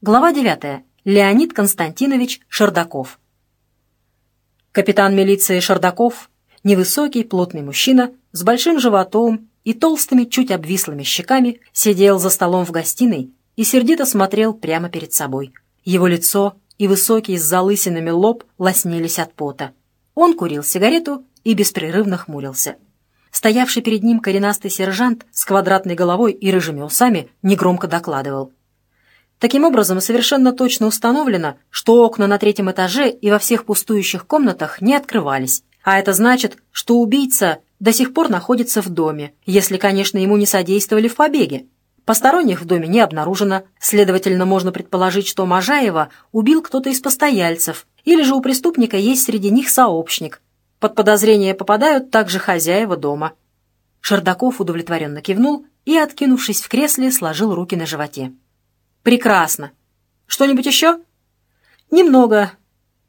Глава 9. Леонид Константинович Шардаков. Капитан милиции Шардаков, невысокий, плотный мужчина, с большим животом и толстыми, чуть обвислыми щеками, сидел за столом в гостиной и сердито смотрел прямо перед собой. Его лицо и высокий с залысинами лоб лоснились от пота. Он курил сигарету и беспрерывно хмурился. Стоявший перед ним коренастый сержант с квадратной головой и рыжими усами негромко докладывал — Таким образом, совершенно точно установлено, что окна на третьем этаже и во всех пустующих комнатах не открывались. А это значит, что убийца до сих пор находится в доме, если, конечно, ему не содействовали в побеге. Посторонних в доме не обнаружено, следовательно, можно предположить, что Можаева убил кто-то из постояльцев, или же у преступника есть среди них сообщник. Под подозрение попадают также хозяева дома. Шардаков удовлетворенно кивнул и, откинувшись в кресле, сложил руки на животе. «Прекрасно. Что-нибудь еще?» «Немного.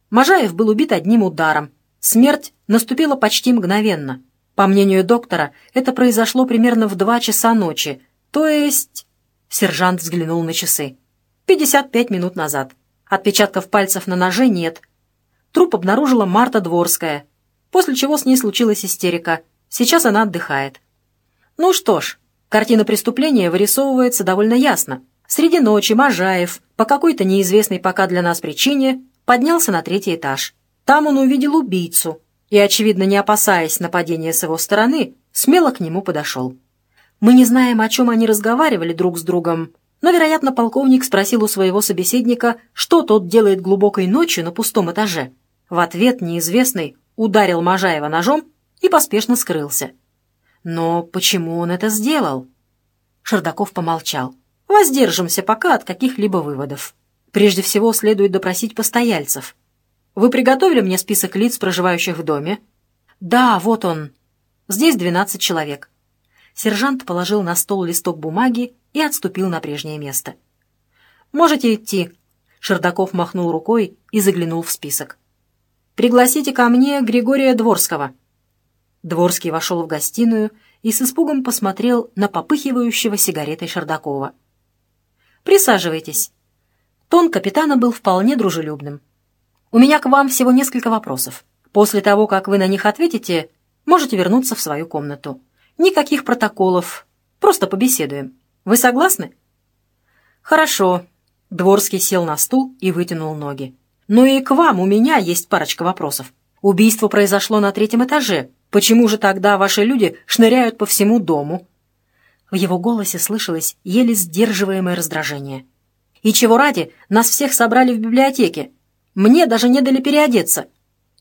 Можаев был убит одним ударом. Смерть наступила почти мгновенно. По мнению доктора, это произошло примерно в два часа ночи, то есть...» Сержант взглянул на часы. «Пятьдесят пять минут назад. Отпечатков пальцев на ноже нет. Труп обнаружила Марта Дворская, после чего с ней случилась истерика. Сейчас она отдыхает. Ну что ж, картина преступления вырисовывается довольно ясно. Среди ночи Можаев, по какой-то неизвестной пока для нас причине, поднялся на третий этаж. Там он увидел убийцу и, очевидно, не опасаясь нападения с его стороны, смело к нему подошел. Мы не знаем, о чем они разговаривали друг с другом, но, вероятно, полковник спросил у своего собеседника, что тот делает глубокой ночью на пустом этаже. В ответ неизвестный ударил Можаева ножом и поспешно скрылся. Но почему он это сделал? Шардаков помолчал. Воздержимся пока от каких-либо выводов. Прежде всего следует допросить постояльцев. Вы приготовили мне список лиц, проживающих в доме? Да, вот он. Здесь двенадцать человек. Сержант положил на стол листок бумаги и отступил на прежнее место. «Можете идти», — Шердаков махнул рукой и заглянул в список. «Пригласите ко мне Григория Дворского». Дворский вошел в гостиную и с испугом посмотрел на попыхивающего сигаретой Шердакова. Присаживайтесь». Тон капитана был вполне дружелюбным. «У меня к вам всего несколько вопросов. После того, как вы на них ответите, можете вернуться в свою комнату. Никаких протоколов, просто побеседуем. Вы согласны?» «Хорошо». Дворский сел на стул и вытянул ноги. «Ну и к вам у меня есть парочка вопросов. Убийство произошло на третьем этаже. Почему же тогда ваши люди шныряют по всему дому? В его голосе слышалось еле сдерживаемое раздражение. «И чего ради, нас всех собрали в библиотеке. Мне даже не дали переодеться.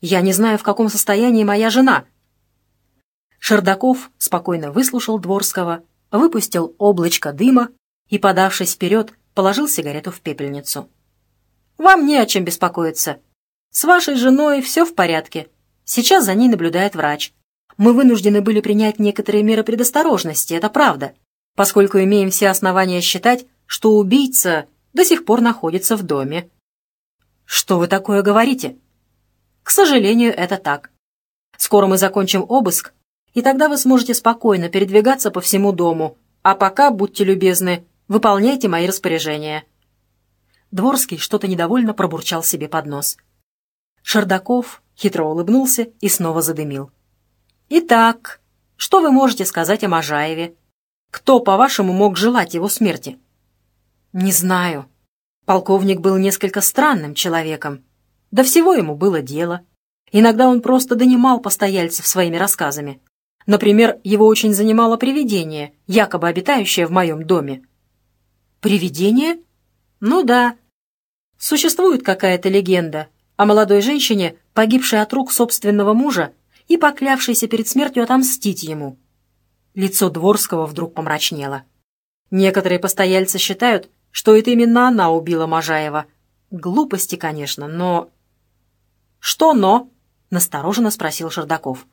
Я не знаю, в каком состоянии моя жена». Шердаков спокойно выслушал Дворского, выпустил облачко дыма и, подавшись вперед, положил сигарету в пепельницу. «Вам не о чем беспокоиться. С вашей женой все в порядке. Сейчас за ней наблюдает врач. Мы вынуждены были принять некоторые меры предосторожности, это правда, поскольку имеем все основания считать, что убийца до сих пор находится в доме. Что вы такое говорите? К сожалению, это так. Скоро мы закончим обыск, и тогда вы сможете спокойно передвигаться по всему дому, а пока, будьте любезны, выполняйте мои распоряжения». Дворский что-то недовольно пробурчал себе под нос. Шардаков хитро улыбнулся и снова задымил. Итак, что вы можете сказать о Можаеве? Кто, по-вашему, мог желать его смерти? Не знаю. Полковник был несколько странным человеком. До всего ему было дело. Иногда он просто донимал постояльцев своими рассказами. Например, его очень занимало привидение, якобы обитающее в моем доме. Привидение? Ну да. Существует какая-то легенда о молодой женщине, погибшей от рук собственного мужа и поклявшийся перед смертью отомстить ему. Лицо Дворского вдруг помрачнело. Некоторые постояльцы считают, что это именно она убила Можаева. Глупости, конечно, но... «Что «но»?» — настороженно спросил Шердаков.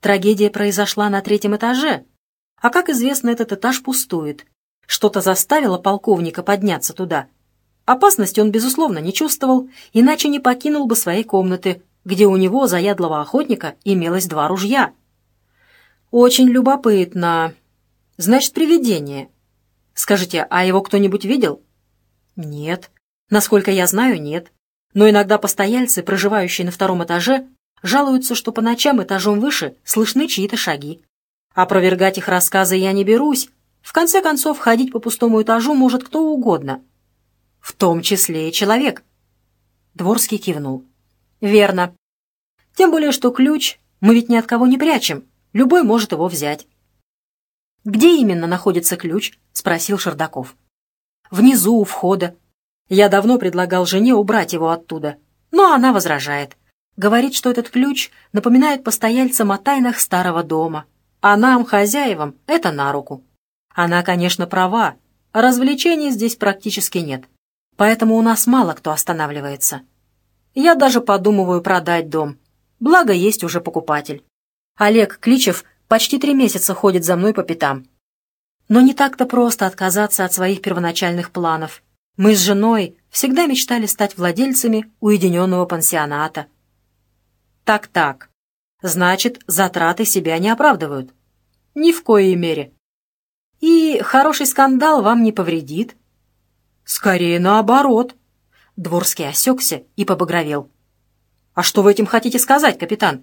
«Трагедия произошла на третьем этаже. А как известно, этот этаж пустует. Что-то заставило полковника подняться туда. Опасности он, безусловно, не чувствовал, иначе не покинул бы своей комнаты, где у него, заядлого охотника, имелось два ружья. «Очень любопытно. Значит, привидение. Скажите, а его кто-нибудь видел?» Нет. Насколько я знаю, нет. Но иногда постояльцы, проживающие на втором этаже, жалуются, что по ночам этажом выше слышны чьи-то шаги. Опровергать их рассказы я не берусь. В конце концов, ходить по пустому этажу может кто угодно. В том числе и человек. Дворский кивнул. Верно. Тем более, что ключ мы ведь ни от кого не прячем. Любой может его взять. «Где именно находится ключ?» — спросил Шердаков. «Внизу, у входа. Я давно предлагал жене убрать его оттуда, но она возражает. Говорит, что этот ключ напоминает постояльцам о тайнах старого дома, а нам, хозяевам, это на руку. Она, конечно, права, развлечений здесь практически нет, поэтому у нас мало кто останавливается. Я даже подумываю продать дом, благо есть уже покупатель. Олег Кличев почти три месяца ходит за мной по пятам. Но не так-то просто отказаться от своих первоначальных планов. Мы с женой всегда мечтали стать владельцами уединенного пансионата. Так-так. Значит, затраты себя не оправдывают. Ни в коей мере. И хороший скандал вам не повредит. Скорее наоборот. Дворский осекся и побагровел. «А что вы этим хотите сказать, капитан?»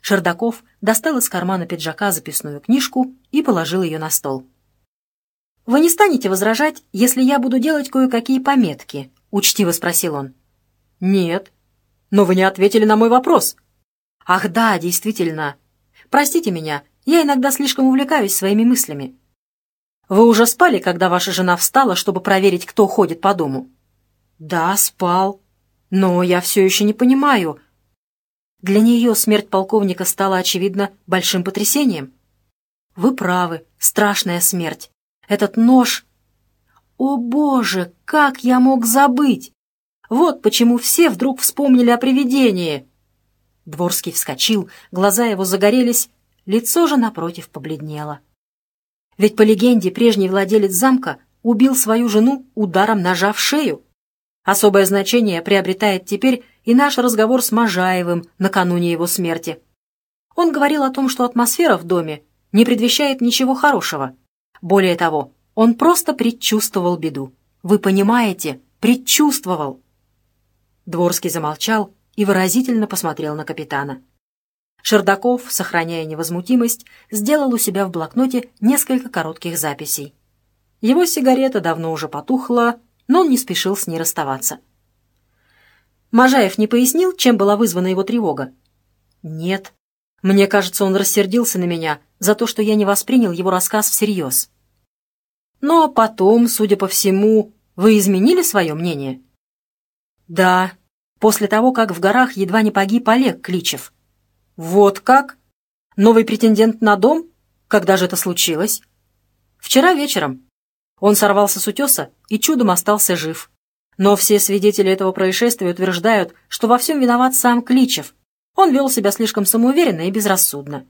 Шердаков достал из кармана пиджака записную книжку и положил ее на стол. «Вы не станете возражать, если я буду делать кое-какие пометки?» — учтиво спросил он. «Нет. Но вы не ответили на мой вопрос». «Ах да, действительно. Простите меня, я иногда слишком увлекаюсь своими мыслями. Вы уже спали, когда ваша жена встала, чтобы проверить, кто ходит по дому?» «Да, спал. Но я все еще не понимаю, для нее смерть полковника стала, очевидно, большим потрясением. Вы правы, страшная смерть. Этот нож... О, Боже, как я мог забыть! Вот почему все вдруг вспомнили о привидении. Дворский вскочил, глаза его загорелись, лицо же напротив побледнело. Ведь по легенде прежний владелец замка убил свою жену ударом ножа в шею. Особое значение приобретает теперь и наш разговор с Можаевым накануне его смерти. Он говорил о том, что атмосфера в доме не предвещает ничего хорошего. Более того, он просто предчувствовал беду. Вы понимаете, предчувствовал. Дворский замолчал и выразительно посмотрел на капитана. Шердаков, сохраняя невозмутимость, сделал у себя в блокноте несколько коротких записей. Его сигарета давно уже потухла, но он не спешил с ней расставаться. Можаев не пояснил, чем была вызвана его тревога? Нет. Мне кажется, он рассердился на меня за то, что я не воспринял его рассказ всерьез. Но потом, судя по всему, вы изменили свое мнение? Да, после того, как в горах едва не погиб Олег Кличев. Вот как? Новый претендент на дом? Когда же это случилось? Вчера вечером. Он сорвался с утеса и чудом остался жив. Но все свидетели этого происшествия утверждают, что во всем виноват сам Кличев. Он вел себя слишком самоуверенно и безрассудно.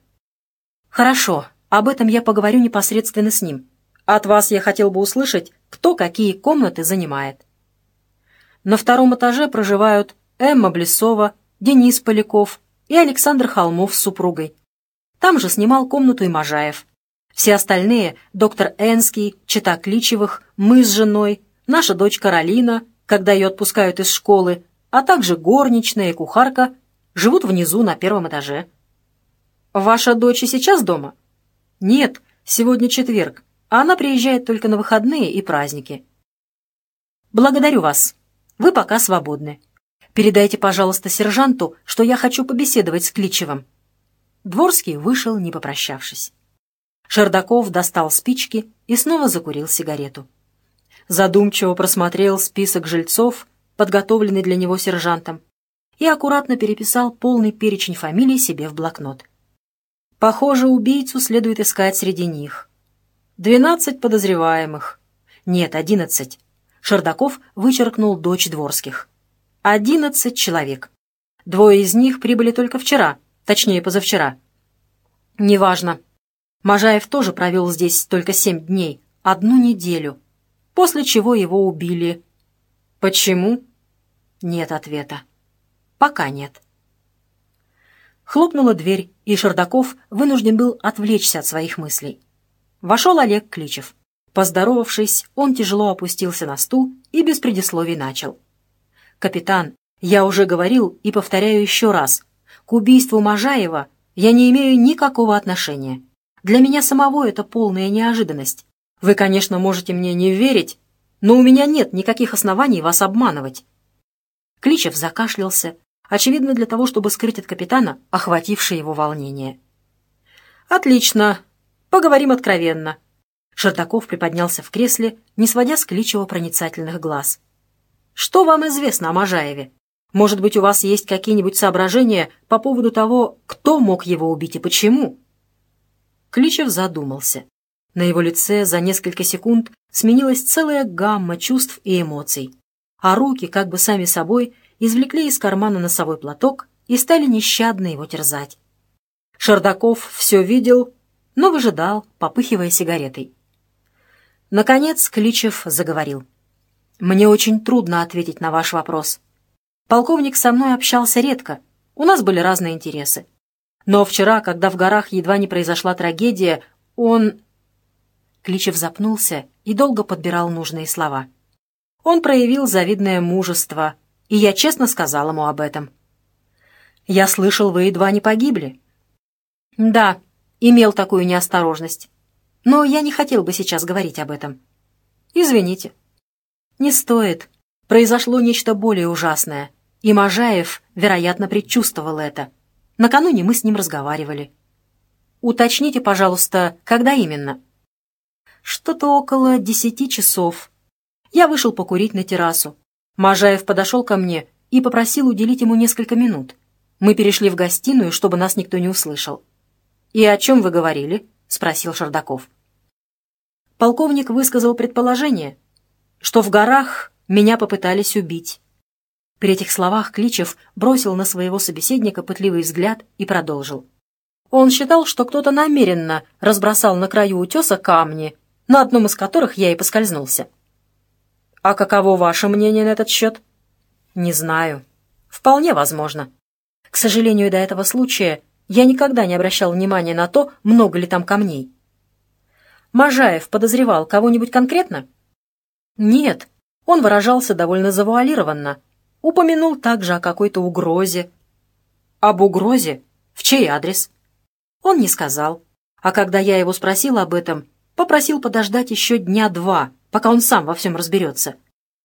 «Хорошо, об этом я поговорю непосредственно с ним. От вас я хотел бы услышать, кто какие комнаты занимает». На втором этаже проживают Эмма Блесова, Денис Поляков и Александр Холмов с супругой. Там же снимал комнату и Можаев. Все остальные — доктор Энский, Чита Кличевых, мы с женой, наша дочь Каролина, когда ее отпускают из школы, а также горничная и кухарка живут внизу на первом этаже. Ваша дочь и сейчас дома? Нет, сегодня четверг, а она приезжает только на выходные и праздники. Благодарю вас. Вы пока свободны. Передайте, пожалуйста, сержанту, что я хочу побеседовать с Кличевым. Дворский вышел, не попрощавшись. Шердаков достал спички и снова закурил сигарету задумчиво просмотрел список жильцов, подготовленный для него сержантом, и аккуратно переписал полный перечень фамилий себе в блокнот. Похоже, убийцу следует искать среди них. Двенадцать подозреваемых. Нет, одиннадцать. Шардаков вычеркнул дочь Дворских. Одиннадцать человек. Двое из них прибыли только вчера, точнее, позавчера. Неважно. Можаев тоже провел здесь только семь дней, одну неделю после чего его убили. Почему? Нет ответа. Пока нет. Хлопнула дверь, и Шердаков вынужден был отвлечься от своих мыслей. Вошел Олег Кличев. Поздоровавшись, он тяжело опустился на стул и без предисловий начал. «Капитан, я уже говорил и повторяю еще раз. К убийству Можаева я не имею никакого отношения. Для меня самого это полная неожиданность. Вы, конечно, можете мне не верить, но у меня нет никаких оснований вас обманывать». Кличев закашлялся, очевидно для того, чтобы скрыть от капитана охватившее его волнение. «Отлично. Поговорим откровенно». Шартаков приподнялся в кресле, не сводя с Кличева проницательных глаз. «Что вам известно о Можаеве? Может быть, у вас есть какие-нибудь соображения по поводу того, кто мог его убить и почему?» Кличев задумался. На его лице за несколько секунд сменилась целая гамма чувств и эмоций, а руки, как бы сами собой, извлекли из кармана носовой платок и стали нещадно его терзать. Шардаков все видел, но выжидал, попыхивая сигаретой. Наконец Кличев заговорил. «Мне очень трудно ответить на ваш вопрос. Полковник со мной общался редко, у нас были разные интересы. Но вчера, когда в горах едва не произошла трагедия, он...» Кличев запнулся и долго подбирал нужные слова. Он проявил завидное мужество, и я честно сказал ему об этом. «Я слышал, вы едва не погибли». «Да, имел такую неосторожность. Но я не хотел бы сейчас говорить об этом». «Извините». «Не стоит. Произошло нечто более ужасное, и Можаев, вероятно, предчувствовал это. Накануне мы с ним разговаривали». «Уточните, пожалуйста, когда именно?» «Что-то около десяти часов. Я вышел покурить на террасу. Можаев подошел ко мне и попросил уделить ему несколько минут. Мы перешли в гостиную, чтобы нас никто не услышал. «И о чем вы говорили?» — спросил Шардаков. Полковник высказал предположение, что в горах меня попытались убить. При этих словах Кличев бросил на своего собеседника пытливый взгляд и продолжил. Он считал, что кто-то намеренно разбросал на краю утеса камни, на одном из которых я и поскользнулся. «А каково ваше мнение на этот счет?» «Не знаю. Вполне возможно. К сожалению, до этого случая я никогда не обращал внимания на то, много ли там камней». «Можаев подозревал кого-нибудь конкретно?» «Нет. Он выражался довольно завуалированно. Упомянул также о какой-то угрозе». «Об угрозе? В чей адрес?» Он не сказал. А когда я его спросил об этом, попросил подождать еще дня два, пока он сам во всем разберется.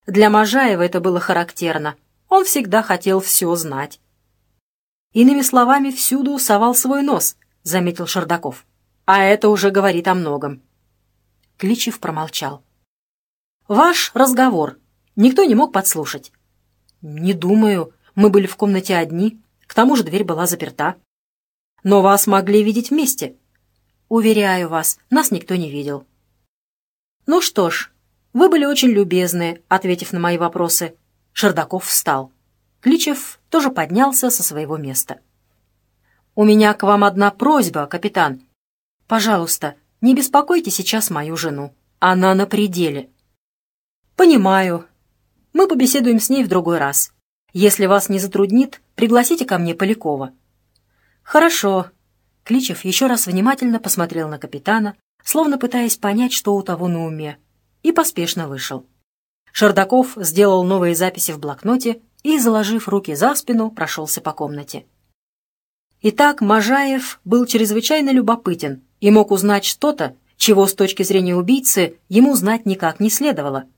Для Можаева это было характерно. Он всегда хотел все знать. Иными словами, всюду совал свой нос, заметил Шардаков. А это уже говорит о многом. Кличев промолчал. «Ваш разговор. Никто не мог подслушать?» «Не думаю. Мы были в комнате одни. К тому же дверь была заперта». «Но вас могли видеть вместе». «Уверяю вас, нас никто не видел». «Ну что ж, «Вы были очень любезны», — ответив на мои вопросы. Шердаков встал. Кличев тоже поднялся со своего места. «У меня к вам одна просьба, капитан. Пожалуйста, не беспокойте сейчас мою жену. Она на пределе». «Понимаю. Мы побеседуем с ней в другой раз. Если вас не затруднит, пригласите ко мне Полякова». «Хорошо». Кличев еще раз внимательно посмотрел на капитана, словно пытаясь понять, что у того на уме и поспешно вышел. Шардаков сделал новые записи в блокноте и, заложив руки за спину, прошелся по комнате. Итак, Можаев был чрезвычайно любопытен и мог узнать что-то, чего с точки зрения убийцы ему знать никак не следовало.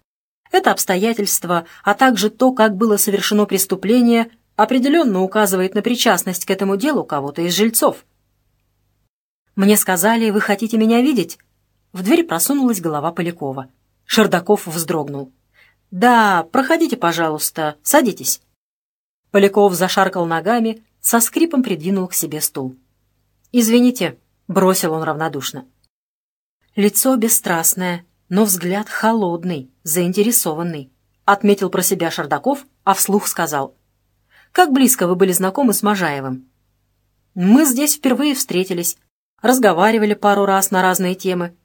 Это обстоятельство, а также то, как было совершено преступление, определенно указывает на причастность к этому делу кого-то из жильцов. «Мне сказали, вы хотите меня видеть?» В дверь просунулась голова Полякова. Шердаков вздрогнул. «Да, проходите, пожалуйста, садитесь». Поляков зашаркал ногами, со скрипом придвинул к себе стул. «Извините», — бросил он равнодушно. Лицо бесстрастное, но взгляд холодный, заинтересованный, отметил про себя Шардаков, а вслух сказал. «Как близко вы были знакомы с Можаевым?» «Мы здесь впервые встретились, разговаривали пару раз на разные темы.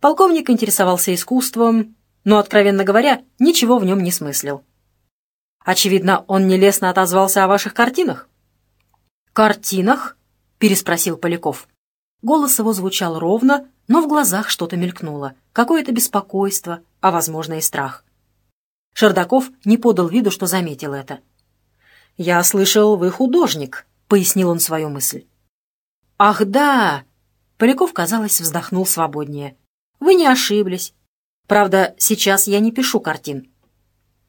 Полковник интересовался искусством, но, откровенно говоря, ничего в нем не смыслил. Очевидно, он нелестно отозвался о ваших картинах. «Картинах?» — переспросил Поляков. Голос его звучал ровно, но в глазах что-то мелькнуло, какое-то беспокойство, а, возможно, и страх. Шардаков не подал виду, что заметил это. «Я слышал, вы художник», — пояснил он свою мысль. «Ах, да!» Поляков, казалось, вздохнул свободнее. «Вы не ошиблись. Правда, сейчас я не пишу картин».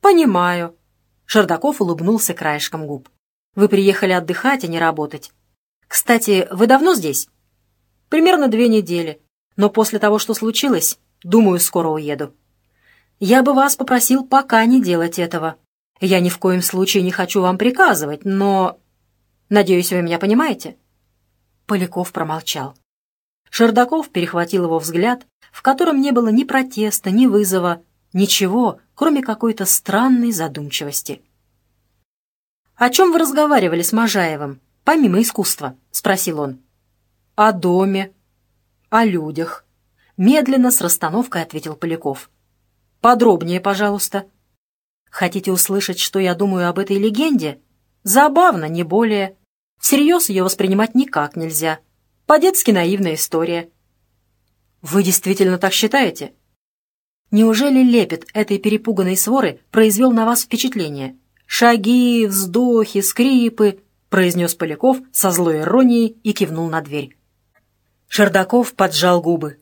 «Понимаю». Шардаков улыбнулся краешком губ. «Вы приехали отдыхать, а не работать. Кстати, вы давно здесь?» «Примерно две недели. Но после того, что случилось, думаю, скоро уеду. Я бы вас попросил пока не делать этого. Я ни в коем случае не хочу вам приказывать, но... Надеюсь, вы меня понимаете?» Поляков промолчал. Шердаков перехватил его взгляд, в котором не было ни протеста, ни вызова, ничего, кроме какой-то странной задумчивости. «О чем вы разговаривали с Можаевым, помимо искусства?» — спросил он. «О доме, о людях», — медленно с расстановкой ответил Поляков. «Подробнее, пожалуйста». «Хотите услышать, что я думаю об этой легенде? Забавно, не более. Всерьез ее воспринимать никак нельзя». По-детски наивная история. Вы действительно так считаете? Неужели лепет этой перепуганной своры произвел на вас впечатление? Шаги, вздохи, скрипы, произнес Поляков со злой иронией и кивнул на дверь. Шердаков поджал губы.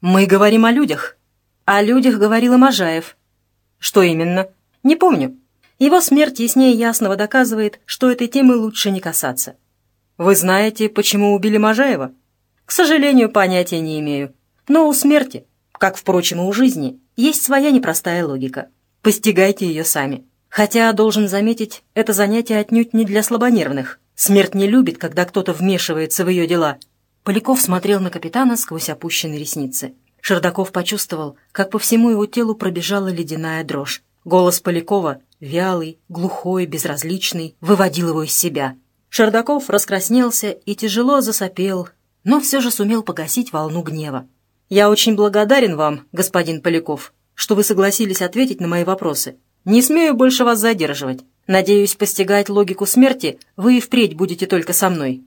«Мы говорим о людях». «О людях говорил и Можаев». «Что именно?» «Не помню. Его смерть яснее ясного доказывает, что этой темы лучше не касаться. Вы знаете, почему убили Можаева? К сожалению, понятия не имею. Но у смерти, как, впрочем, и у жизни, есть своя непростая логика. Постигайте ее сами. Хотя, должен заметить, это занятие отнюдь не для слабонервных. Смерть не любит, когда кто-то вмешивается в ее дела. Поляков смотрел на капитана сквозь опущенные ресницы. Шердаков почувствовал, как по всему его телу пробежала ледяная дрожь. Голос Полякова, вялый, глухой, безразличный, выводил его из себя. Шердаков раскраснелся и тяжело засопел, но все же сумел погасить волну гнева. «Я очень благодарен вам, господин Поляков, что вы согласились ответить на мои вопросы. Не смею больше вас задерживать. Надеюсь, постигать логику смерти вы и впредь будете только со мной.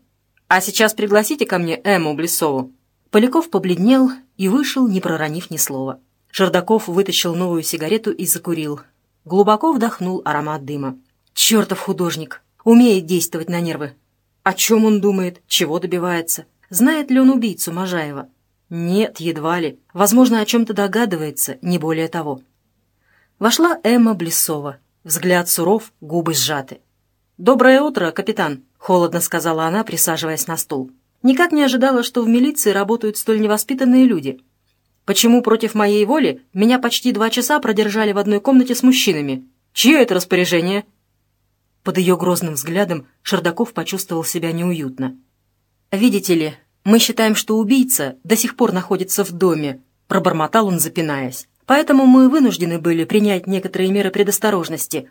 А сейчас пригласите ко мне Эмму Блесову». Поляков побледнел и вышел, не проронив ни слова. Шердаков вытащил новую сигарету и закурил. Глубоко вдохнул аромат дыма. «Чертов художник! умеет действовать на нервы. О чем он думает, чего добивается? Знает ли он убийцу Можаева? Нет, едва ли. Возможно, о чем-то догадывается, не более того. Вошла Эмма Блесова. Взгляд суров, губы сжаты. «Доброе утро, капитан», — холодно сказала она, присаживаясь на стул. «Никак не ожидала, что в милиции работают столь невоспитанные люди. Почему против моей воли меня почти два часа продержали в одной комнате с мужчинами? Чье это распоряжение?» Под ее грозным взглядом Шердаков почувствовал себя неуютно. «Видите ли, мы считаем, что убийца до сих пор находится в доме», — пробормотал он, запинаясь. «Поэтому мы вынуждены были принять некоторые меры предосторожности.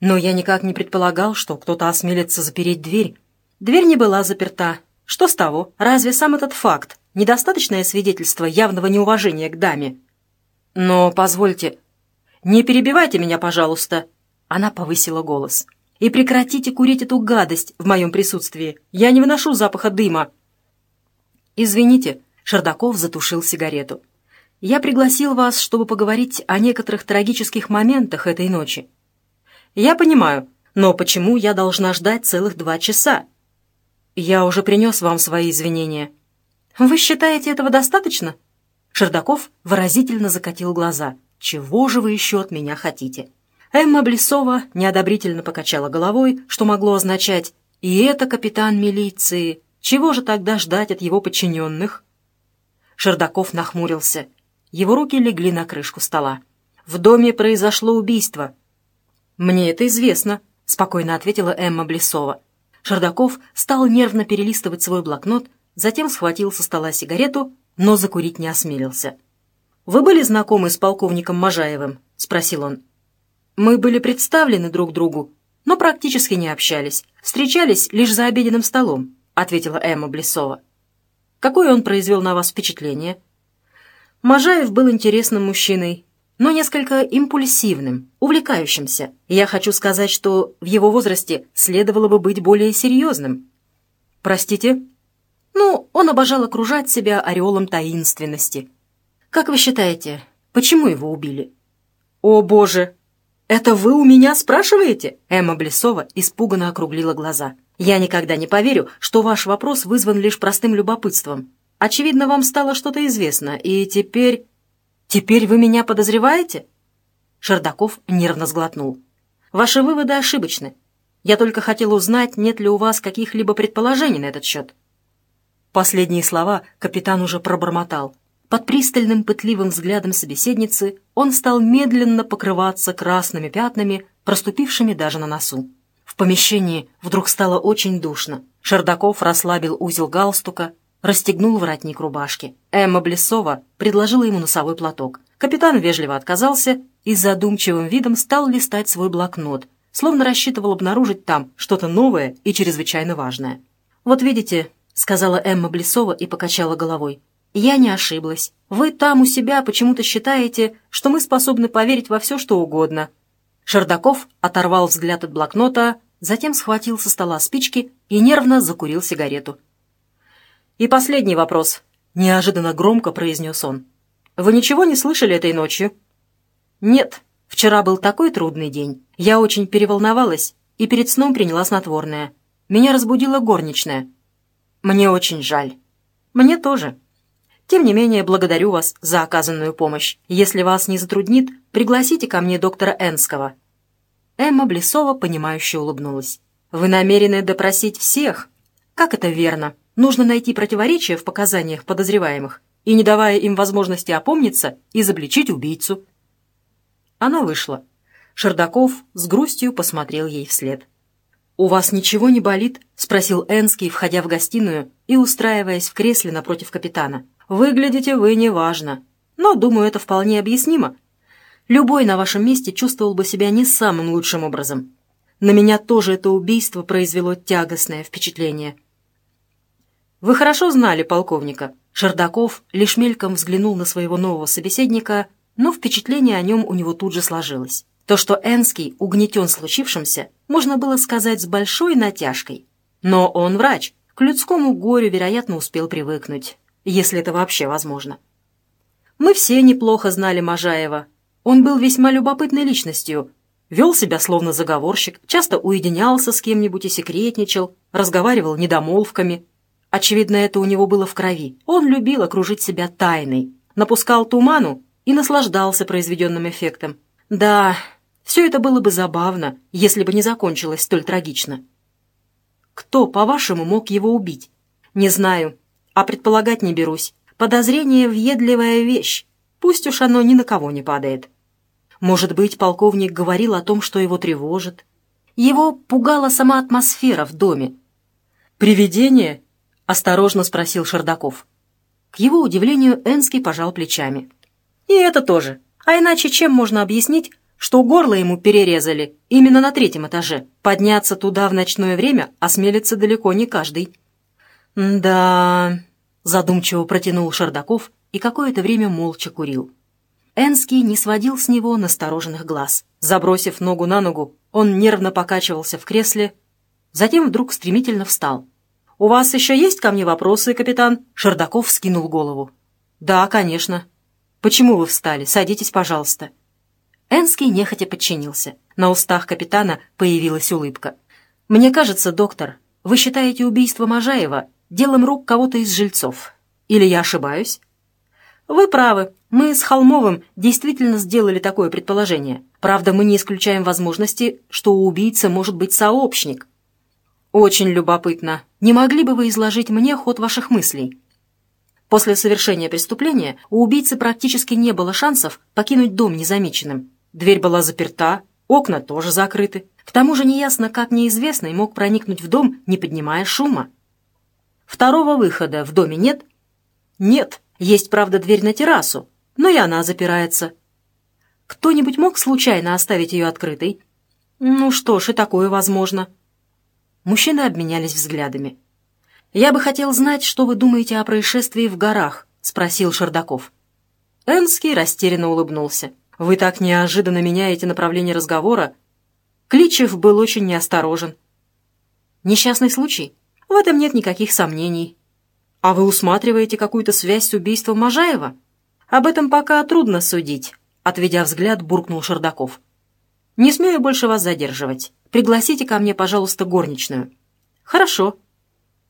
Но я никак не предполагал, что кто-то осмелится запереть дверь. Дверь не была заперта. Что с того? Разве сам этот факт — недостаточное свидетельство явного неуважения к даме?» «Но позвольте...» «Не перебивайте меня, пожалуйста!» Она повысила голос. И прекратите курить эту гадость в моем присутствии. Я не выношу запаха дыма». «Извините», — Шардаков затушил сигарету. «Я пригласил вас, чтобы поговорить о некоторых трагических моментах этой ночи». «Я понимаю, но почему я должна ждать целых два часа?» «Я уже принес вам свои извинения». «Вы считаете этого достаточно?» Шардаков выразительно закатил глаза. «Чего же вы еще от меня хотите?» Эмма Блесова неодобрительно покачала головой, что могло означать «И это капитан милиции! Чего же тогда ждать от его подчиненных?» Шердаков нахмурился. Его руки легли на крышку стола. «В доме произошло убийство». «Мне это известно», — спокойно ответила Эмма Блесова. Шердаков стал нервно перелистывать свой блокнот, затем схватил со стола сигарету, но закурить не осмелился. «Вы были знакомы с полковником Можаевым?» — спросил он. Мы были представлены друг другу, но практически не общались. Встречались лишь за обеденным столом», — ответила Эмма Блесова. «Какое он произвел на вас впечатление?» Можаев был интересным мужчиной, но несколько импульсивным, увлекающимся. Я хочу сказать, что в его возрасте следовало бы быть более серьезным. «Простите?» «Ну, он обожал окружать себя ореолом таинственности. Как вы считаете, почему его убили?» «О, Боже!» «Это вы у меня спрашиваете?» Эмма Блесова испуганно округлила глаза. «Я никогда не поверю, что ваш вопрос вызван лишь простым любопытством. Очевидно, вам стало что-то известно, и теперь...» «Теперь вы меня подозреваете?» Шердаков нервно сглотнул. «Ваши выводы ошибочны. Я только хотел узнать, нет ли у вас каких-либо предположений на этот счет». Последние слова капитан уже пробормотал. Под пристальным пытливым взглядом собеседницы он стал медленно покрываться красными пятнами, проступившими даже на носу. В помещении вдруг стало очень душно. Шердаков расслабил узел галстука, расстегнул воротник рубашки. Эмма Блесова предложила ему носовой платок. Капитан вежливо отказался и задумчивым видом стал листать свой блокнот, словно рассчитывал обнаружить там что-то новое и чрезвычайно важное. «Вот видите», — сказала Эмма Блесова и покачала головой, я не ошиблась. Вы там у себя почему-то считаете, что мы способны поверить во все, что угодно». Шердаков оторвал взгляд от блокнота, затем схватил со стола спички и нервно закурил сигарету. «И последний вопрос», — неожиданно громко произнес он. «Вы ничего не слышали этой ночью?» «Нет. Вчера был такой трудный день. Я очень переволновалась и перед сном приняла снотворное. Меня разбудила горничная. Мне очень жаль. Мне тоже». Тем не менее, благодарю вас за оказанную помощь. Если вас не затруднит, пригласите ко мне доктора Энского». Эмма Блесова, понимающе улыбнулась. «Вы намерены допросить всех?» «Как это верно? Нужно найти противоречия в показаниях подозреваемых и, не давая им возможности опомниться, изобличить убийцу». Она вышла. Шердаков с грустью посмотрел ей вслед. «У вас ничего не болит?» — спросил Энский, входя в гостиную и устраиваясь в кресле напротив капитана. Выглядите вы неважно, но, думаю, это вполне объяснимо. Любой на вашем месте чувствовал бы себя не самым лучшим образом. На меня тоже это убийство произвело тягостное впечатление. Вы хорошо знали полковника. Шердаков лишь мельком взглянул на своего нового собеседника, но впечатление о нем у него тут же сложилось. То, что Энский угнетен случившимся, можно было сказать с большой натяжкой. Но он врач, к людскому горю, вероятно, успел привыкнуть если это вообще возможно. Мы все неплохо знали Можаева. Он был весьма любопытной личностью, вел себя словно заговорщик, часто уединялся с кем-нибудь и секретничал, разговаривал недомолвками. Очевидно, это у него было в крови. Он любил окружить себя тайной, напускал туману и наслаждался произведенным эффектом. Да, все это было бы забавно, если бы не закончилось столь трагично. Кто, по-вашему, мог его убить? Не знаю, а предполагать не берусь. Подозрение — въедливая вещь. Пусть уж оно ни на кого не падает. Может быть, полковник говорил о том, что его тревожит. Его пугала сама атмосфера в доме. «Привидение?» — осторожно спросил Шардаков. К его удивлению, Энский пожал плечами. «И это тоже. А иначе чем можно объяснить, что горло ему перерезали именно на третьем этаже? Подняться туда в ночное время осмелится далеко не каждый». «Да...» — задумчиво протянул Шардаков и какое-то время молча курил. Энский не сводил с него настороженных глаз. Забросив ногу на ногу, он нервно покачивался в кресле, затем вдруг стремительно встал. «У вас еще есть ко мне вопросы, капитан?» Шардаков скинул голову. «Да, конечно. Почему вы встали? Садитесь, пожалуйста». Энский нехотя подчинился. На устах капитана появилась улыбка. «Мне кажется, доктор, вы считаете убийство Можаева делом рук кого-то из жильцов. Или я ошибаюсь? Вы правы. Мы с Холмовым действительно сделали такое предположение. Правда, мы не исключаем возможности, что у убийцы может быть сообщник. Очень любопытно. Не могли бы вы изложить мне ход ваших мыслей? После совершения преступления у убийцы практически не было шансов покинуть дом незамеченным. Дверь была заперта, окна тоже закрыты. К тому же неясно, как неизвестный мог проникнуть в дом, не поднимая шума. Второго выхода в доме нет? Нет. Есть, правда, дверь на террасу, но и она запирается. Кто-нибудь мог случайно оставить ее открытой? Ну что ж, и такое возможно. Мужчины обменялись взглядами. «Я бы хотел знать, что вы думаете о происшествии в горах», — спросил Шердаков. Энский растерянно улыбнулся. «Вы так неожиданно меняете направление разговора». Кличев был очень неосторожен. «Несчастный случай?» В этом нет никаких сомнений. А вы усматриваете какую-то связь с убийством Можаева? Об этом пока трудно судить, отведя взгляд, буркнул Шердаков. Не смею больше вас задерживать. Пригласите ко мне, пожалуйста, горничную». «Хорошо».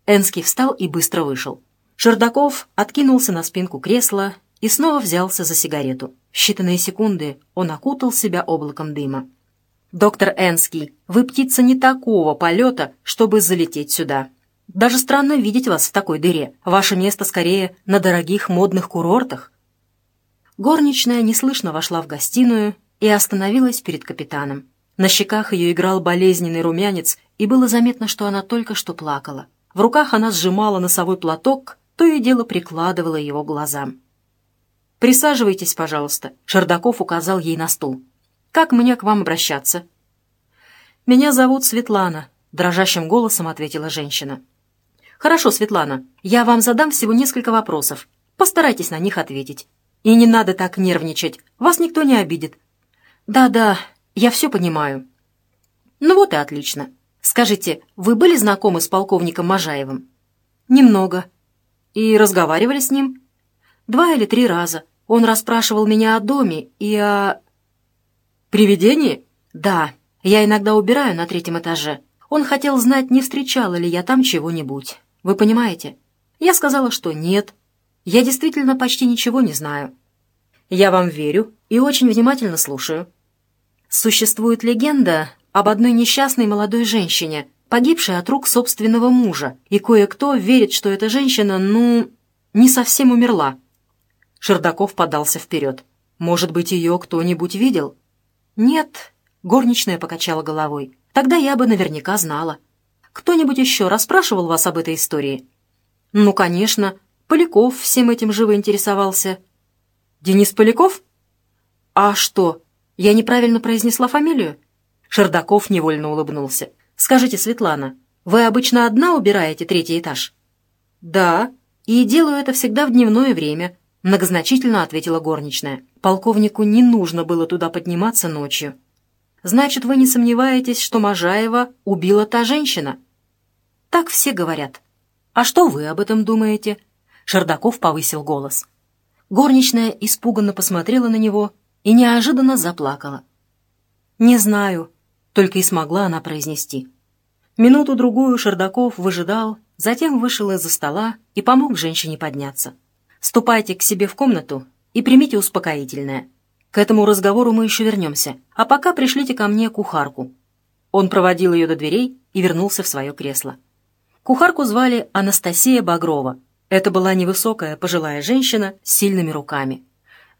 Энский встал и быстро вышел. Шердаков откинулся на спинку кресла и снова взялся за сигарету. В считанные секунды он окутал себя облаком дыма. «Доктор Энский, вы птица не такого полета, чтобы залететь сюда. Даже странно видеть вас в такой дыре. Ваше место скорее на дорогих модных курортах». Горничная неслышно вошла в гостиную и остановилась перед капитаном. На щеках ее играл болезненный румянец, и было заметно, что она только что плакала. В руках она сжимала носовой платок, то и дело прикладывала его глазам. «Присаживайтесь, пожалуйста», — Шардаков указал ей на стул. «Как мне к вам обращаться?» «Меня зовут Светлана», — дрожащим голосом ответила женщина. «Хорошо, Светлана, я вам задам всего несколько вопросов. Постарайтесь на них ответить. И не надо так нервничать, вас никто не обидит». «Да-да, я все понимаю». «Ну вот и отлично. Скажите, вы были знакомы с полковником Можаевым?» «Немного». «И разговаривали с ним?» Два или три раза. Он расспрашивал меня о доме и о... «Привидении?» «Да. Я иногда убираю на третьем этаже. Он хотел знать, не встречала ли я там чего-нибудь. Вы понимаете?» Я сказала, что нет. Я действительно почти ничего не знаю. Я вам верю и очень внимательно слушаю. Существует легенда об одной несчастной молодой женщине, погибшей от рук собственного мужа, и кое-кто верит, что эта женщина, ну, не совсем умерла. Шердаков подался вперед. «Может быть, ее кто-нибудь видел?» «Нет», — горничная покачала головой. «Тогда я бы наверняка знала. Кто-нибудь еще расспрашивал вас об этой истории?» «Ну, конечно. Поляков всем этим живо интересовался». «Денис Поляков?» «А что, я неправильно произнесла фамилию?» Шердаков невольно улыбнулся. «Скажите, Светлана, вы обычно одна убираете третий этаж?» «Да, и делаю это всегда в дневное время. Многозначительно ответила горничная. Полковнику не нужно было туда подниматься ночью. Значит, вы не сомневаетесь, что Можаева убила та женщина? Так все говорят. А что вы об этом думаете? Шардаков повысил голос. Горничная испуганно посмотрела на него и неожиданно заплакала. «Не знаю», — только и смогла она произнести. Минуту-другую Шардаков выжидал, затем вышел из-за стола и помог женщине подняться. Ступайте к себе в комнату и примите успокоительное. К этому разговору мы еще вернемся. А пока пришлите ко мне кухарку». Он проводил ее до дверей и вернулся в свое кресло. Кухарку звали Анастасия Багрова. Это была невысокая пожилая женщина с сильными руками.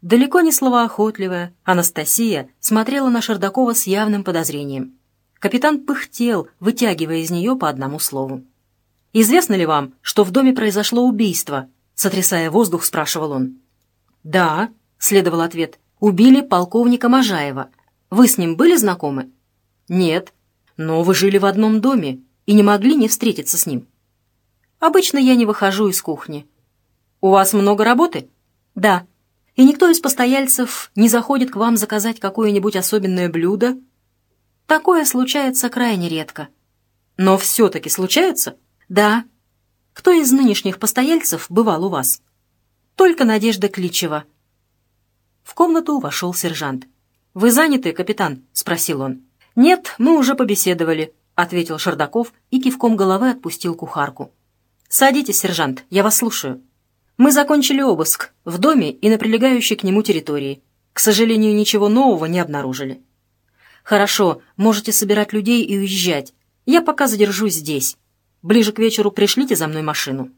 Далеко не словоохотливая, Анастасия смотрела на Шердакова с явным подозрением. Капитан пыхтел, вытягивая из нее по одному слову. «Известно ли вам, что в доме произошло убийство?» сотрясая воздух, спрашивал он. «Да», — следовал ответ, — «убили полковника Можаева. Вы с ним были знакомы?» «Нет, но вы жили в одном доме и не могли не встретиться с ним». «Обычно я не выхожу из кухни». «У вас много работы?» «Да. И никто из постояльцев не заходит к вам заказать какое-нибудь особенное блюдо?» «Такое случается крайне редко». «Но все-таки случается?» «Да, кто из нынешних постояльцев бывал у вас?» «Только Надежда Кличева». В комнату вошел сержант. «Вы заняты, капитан?» — спросил он. «Нет, мы уже побеседовали», — ответил Шардаков и кивком головы отпустил кухарку. «Садитесь, сержант, я вас слушаю». «Мы закончили обыск в доме и на прилегающей к нему территории. К сожалению, ничего нового не обнаружили». «Хорошо, можете собирать людей и уезжать. Я пока задержусь здесь. Ближе к вечеру пришлите за мной машину».